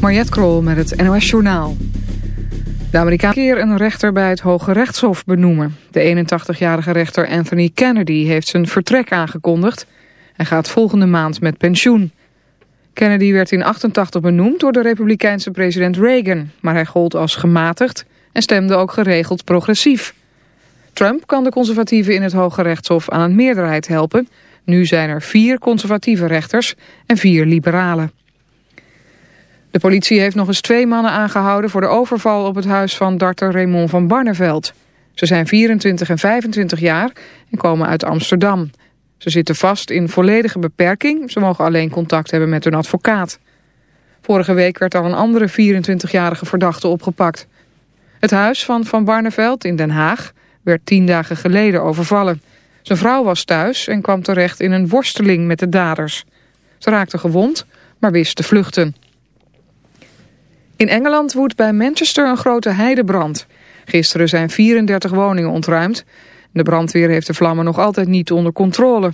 Mariette Krol met het NOS Journaal. De Amerikaan keer een rechter bij het Hoge Rechtshof benoemen. De 81-jarige rechter Anthony Kennedy heeft zijn vertrek aangekondigd. Hij gaat volgende maand met pensioen. Kennedy werd in 88 benoemd door de republikeinse president Reagan... maar hij gold als gematigd en stemde ook geregeld progressief. Trump kan de conservatieven in het Hoge Rechtshof aan een meerderheid helpen. Nu zijn er vier conservatieve rechters en vier liberalen. De politie heeft nog eens twee mannen aangehouden voor de overval op het huis van darter Raymond van Barneveld. Ze zijn 24 en 25 jaar en komen uit Amsterdam. Ze zitten vast in volledige beperking. Ze mogen alleen contact hebben met hun advocaat. Vorige week werd al een andere 24-jarige verdachte opgepakt. Het huis van Van Barneveld in Den Haag werd tien dagen geleden overvallen. Zijn vrouw was thuis en kwam terecht in een worsteling met de daders. Ze raakte gewond, maar wist te vluchten. In Engeland woedt bij Manchester een grote heidebrand. Gisteren zijn 34 woningen ontruimd. De brandweer heeft de vlammen nog altijd niet onder controle.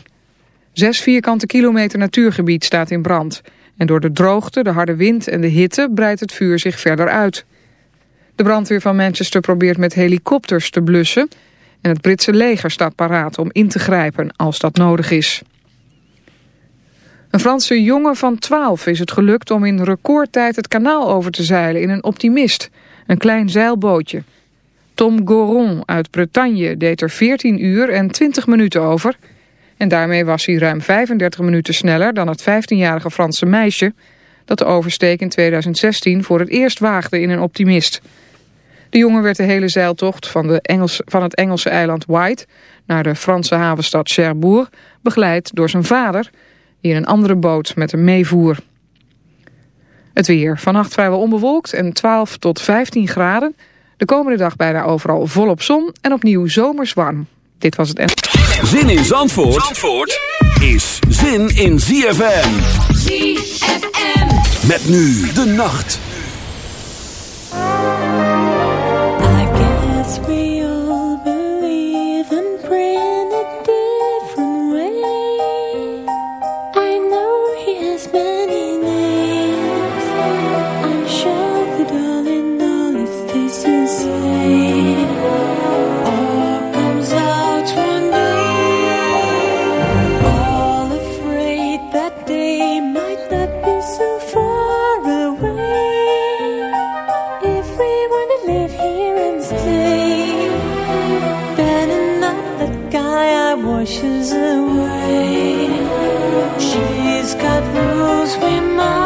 Zes vierkante kilometer natuurgebied staat in brand. En door de droogte, de harde wind en de hitte breidt het vuur zich verder uit. De brandweer van Manchester probeert met helikopters te blussen... en het Britse leger staat paraat om in te grijpen als dat nodig is. Een Franse jongen van 12 is het gelukt om in recordtijd het kanaal over te zeilen in een optimist, een klein zeilbootje. Tom Goron uit Bretagne deed er 14 uur en 20 minuten over. En daarmee was hij ruim 35 minuten sneller dan het 15-jarige Franse meisje... dat de oversteek in 2016 voor het eerst waagde in een optimist. De jongen werd de hele zeiltocht van, de Engels, van het Engelse eiland White... naar de Franse havenstad Cherbourg begeleid door zijn vader in een andere boot met een meevoer. Het weer. Vannacht vrijwel onbewolkt en 12 tot 15 graden. De komende dag bijna overal volop zon en opnieuw zomers warm. Dit was het... Zin in Zandvoort, Zandvoort is zin in ZFM. ZFM. Met nu de nacht. washes away. She's got rules we must.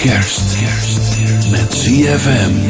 kerst. Met ZFM.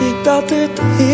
ik dat het is.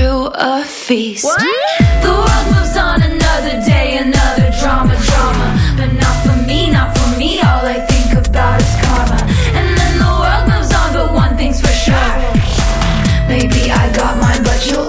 threw a feast. The world moves on another day, another drama, drama. But not for me, not for me. All I think about is karma. And then the world moves on, but one thing's for sure. Maybe I got mine, but you'll